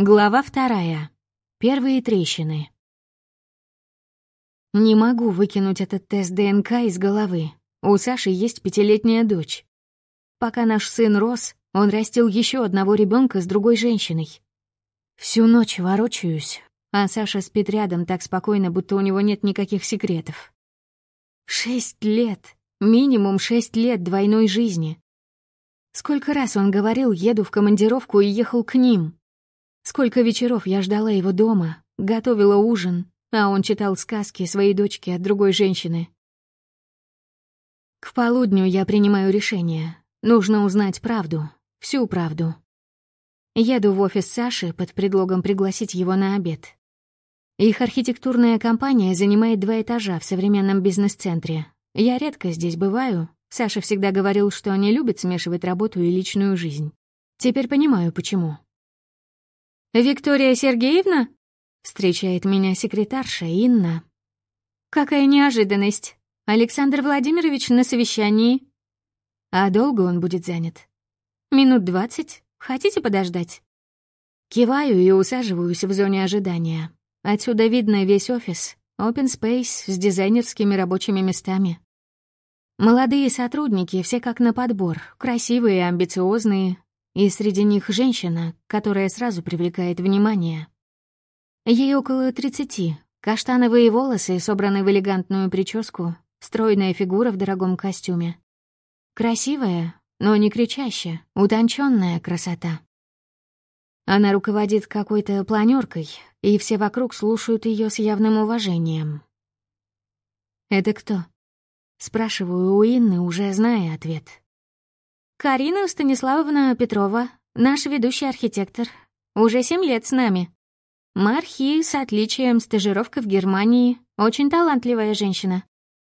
Глава вторая. Первые трещины. Не могу выкинуть этот тест ДНК из головы. У Саши есть пятилетняя дочь. Пока наш сын рос, он растил еще одного ребенка с другой женщиной. Всю ночь ворочаюсь, а Саша спит рядом так спокойно, будто у него нет никаких секретов. Шесть лет, минимум шесть лет двойной жизни. Сколько раз он говорил, еду в командировку и ехал к ним — Сколько вечеров я ждала его дома, готовила ужин, а он читал сказки своей дочке от другой женщины. К полудню я принимаю решение. Нужно узнать правду, всю правду. Еду в офис Саши под предлогом пригласить его на обед. Их архитектурная компания занимает два этажа в современном бизнес-центре. Я редко здесь бываю. Саша всегда говорил, что не любит смешивать работу и личную жизнь. Теперь понимаю, почему. «Виктория Сергеевна?» — встречает меня секретарша Инна. «Какая неожиданность! Александр Владимирович на совещании». «А долго он будет занят?» «Минут двадцать. Хотите подождать?» Киваю и усаживаюсь в зоне ожидания. Отсюда видно весь офис, open space с дизайнерскими рабочими местами. Молодые сотрудники все как на подбор, красивые, амбициозные, и среди них женщина, которая сразу привлекает внимание. Ей около тридцати, каштановые волосы, собраны в элегантную прическу, стройная фигура в дорогом костюме. Красивая, но не кричащая, утонченная красота. Она руководит какой-то планеркой, и все вокруг слушают ее с явным уважением. «Это кто?» — спрашиваю у Инны, уже зная ответ. Карина Станиславовна Петрова, наш ведущий архитектор. Уже семь лет с нами. Мархи с отличием, стажировка в Германии. Очень талантливая женщина.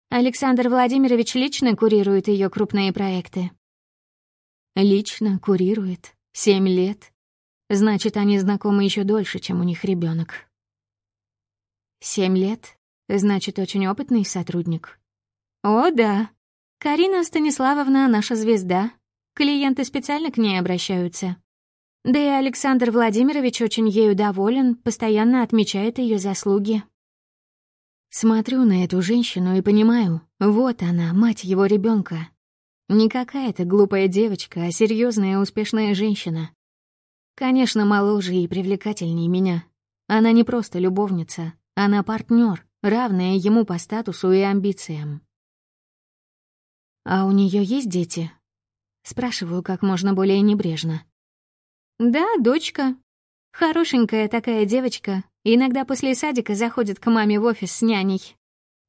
Александр Владимирович лично курирует ее крупные проекты. Лично курирует. Семь лет. Значит, они знакомы еще дольше, чем у них ребенок. Семь лет. Значит, очень опытный сотрудник. О, да. Карина Станиславовна — наша звезда, Клиенты специально к ней обращаются. Да и Александр Владимирович очень ею доволен, постоянно отмечает ее заслуги. Смотрю на эту женщину и понимаю, вот она, мать его ребенка. Не какая-то глупая девочка, а серьезная успешная женщина. Конечно, моложе и привлекательнее меня. Она не просто любовница, она партнер, равная ему по статусу и амбициям. А у нее есть дети? Спрашиваю как можно более небрежно. «Да, дочка. Хорошенькая такая девочка. Иногда после садика заходит к маме в офис с няней.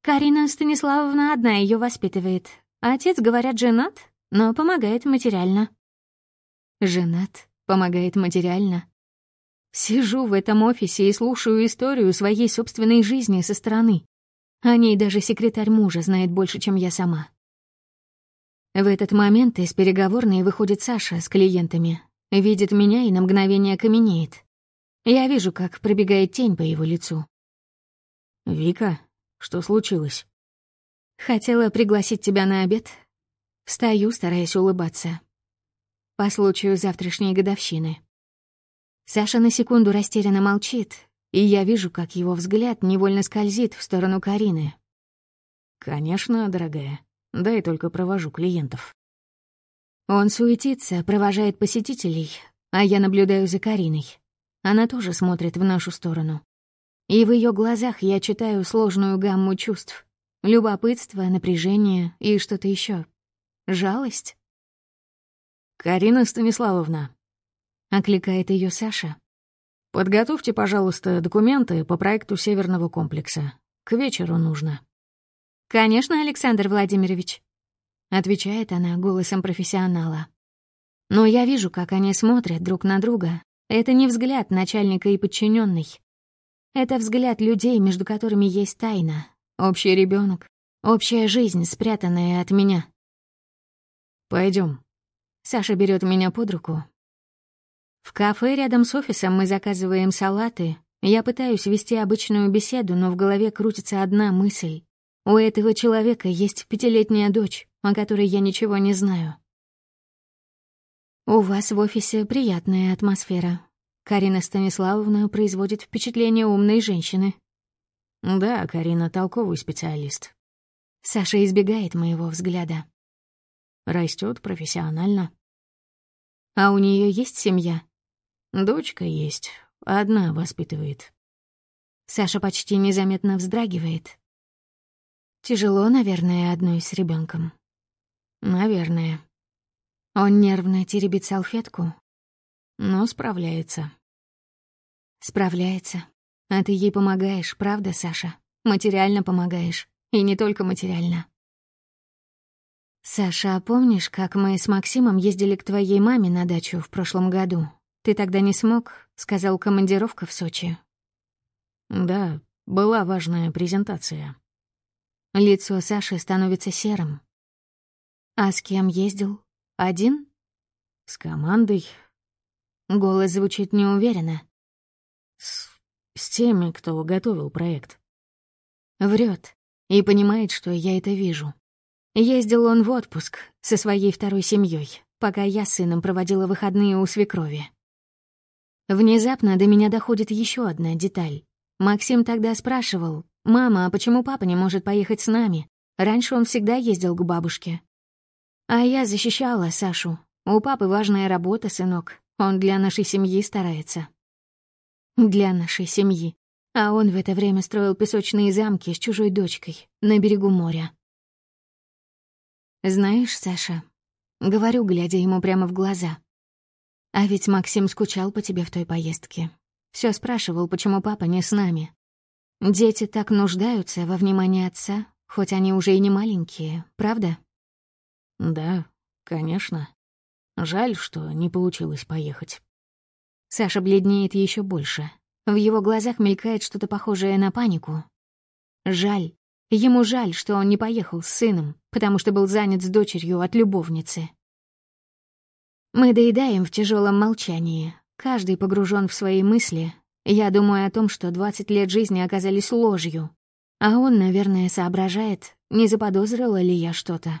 Карина Станиславовна одна ее воспитывает. Отец, говорят, женат, но помогает материально». «Женат? Помогает материально?» Сижу в этом офисе и слушаю историю своей собственной жизни со стороны. О ней даже секретарь мужа знает больше, чем я сама. В этот момент из переговорной выходит Саша с клиентами, видит меня и на мгновение каменеет. Я вижу, как пробегает тень по его лицу. «Вика, что случилось?» «Хотела пригласить тебя на обед». Встаю, стараясь улыбаться. По случаю завтрашней годовщины. Саша на секунду растерянно молчит, и я вижу, как его взгляд невольно скользит в сторону Карины. «Конечно, дорогая», Дай только провожу клиентов. Он суетится, провожает посетителей, а я наблюдаю за Кариной. Она тоже смотрит в нашу сторону. И в ее глазах я читаю сложную гамму чувств. Любопытство, напряжение и что-то еще. Жалость? «Карина Станиславовна», — окликает ее Саша. «Подготовьте, пожалуйста, документы по проекту Северного комплекса. К вечеру нужно». «Конечно, Александр Владимирович», — отвечает она голосом профессионала. Но я вижу, как они смотрят друг на друга. Это не взгляд начальника и подчиненный. Это взгляд людей, между которыми есть тайна, общий ребенок, общая жизнь, спрятанная от меня. Пойдем. Саша берет меня под руку. В кафе рядом с офисом мы заказываем салаты. Я пытаюсь вести обычную беседу, но в голове крутится одна мысль. У этого человека есть пятилетняя дочь, о которой я ничего не знаю. У вас в офисе приятная атмосфера. Карина Станиславовна производит впечатление умной женщины. Да, Карина толковый специалист. Саша избегает моего взгляда. Растет профессионально. А у нее есть семья? Дочка есть, одна воспитывает. Саша почти незаметно вздрагивает. Тяжело, наверное, одной с ребенком. Наверное. Он нервно теребит салфетку. Но справляется. Справляется. А ты ей помогаешь, правда, Саша? Материально помогаешь. И не только материально. Саша, а помнишь, как мы с Максимом ездили к твоей маме на дачу в прошлом году? Ты тогда не смог, сказал командировка в Сочи. Да, была важная презентация. Лицо Саши становится серым. А с кем ездил? Один? С командой. Голос звучит неуверенно. С, с теми, кто готовил проект. Врет и понимает, что я это вижу. Ездил он в отпуск со своей второй семьей, пока я с сыном проводила выходные у свекрови. Внезапно до меня доходит еще одна деталь. Максим тогда спрашивал, «Мама, а почему папа не может поехать с нами? Раньше он всегда ездил к бабушке». А я защищала Сашу. У папы важная работа, сынок. Он для нашей семьи старается. Для нашей семьи. А он в это время строил песочные замки с чужой дочкой на берегу моря. «Знаешь, Саша...» — говорю, глядя ему прямо в глаза. «А ведь Максим скучал по тебе в той поездке. Все спрашивал, почему папа не с нами. Дети так нуждаются во внимании отца, хоть они уже и не маленькие, правда?» «Да, конечно. Жаль, что не получилось поехать». Саша бледнеет еще больше. В его глазах мелькает что-то похожее на панику. Жаль. Ему жаль, что он не поехал с сыном, потому что был занят с дочерью от любовницы. Мы доедаем в тяжелом молчании. Каждый погружен в свои мысли. Я думаю о том, что 20 лет жизни оказались ложью. А он, наверное, соображает, не заподозрила ли я что-то.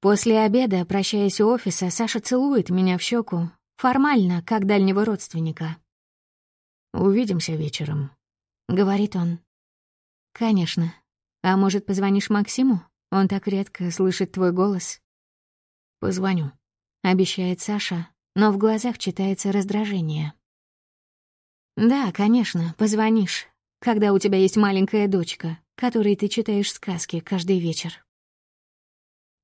После обеда, прощаясь у офиса, Саша целует меня в щеку, формально, как дальнего родственника. «Увидимся вечером», — говорит он. «Конечно. А может, позвонишь Максиму? Он так редко слышит твой голос». «Позвоню», — обещает Саша, но в глазах читается раздражение. «Да, конечно, позвонишь, когда у тебя есть маленькая дочка, которой ты читаешь сказки каждый вечер».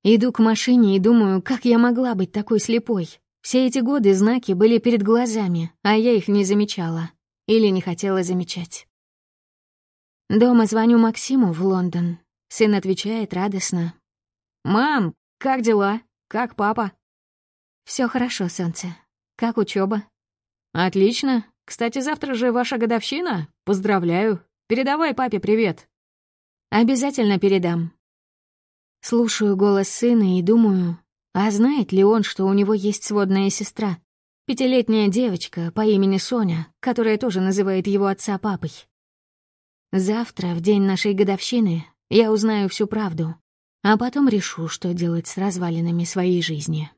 Иду к машине и думаю, как я могла быть такой слепой. Все эти годы знаки были перед глазами, а я их не замечала. Или не хотела замечать. Дома звоню Максиму в Лондон. Сын отвечает радостно. «Мам, как дела? Как папа?» Все хорошо, солнце. Как учеба? «Отлично. Кстати, завтра же ваша годовщина. Поздравляю. Передавай папе привет». «Обязательно передам». Слушаю голос сына и думаю, а знает ли он, что у него есть сводная сестра? Пятилетняя девочка по имени Соня, которая тоже называет его отца папой. Завтра, в день нашей годовщины, я узнаю всю правду, а потом решу, что делать с развалинами своей жизни.